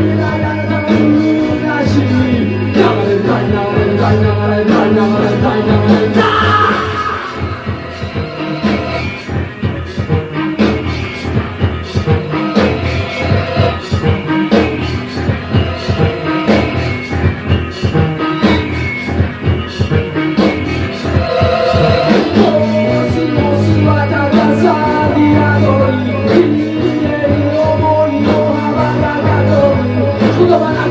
Dynamite, dynamite, dynamite, dynamite, dynamite, dynamite,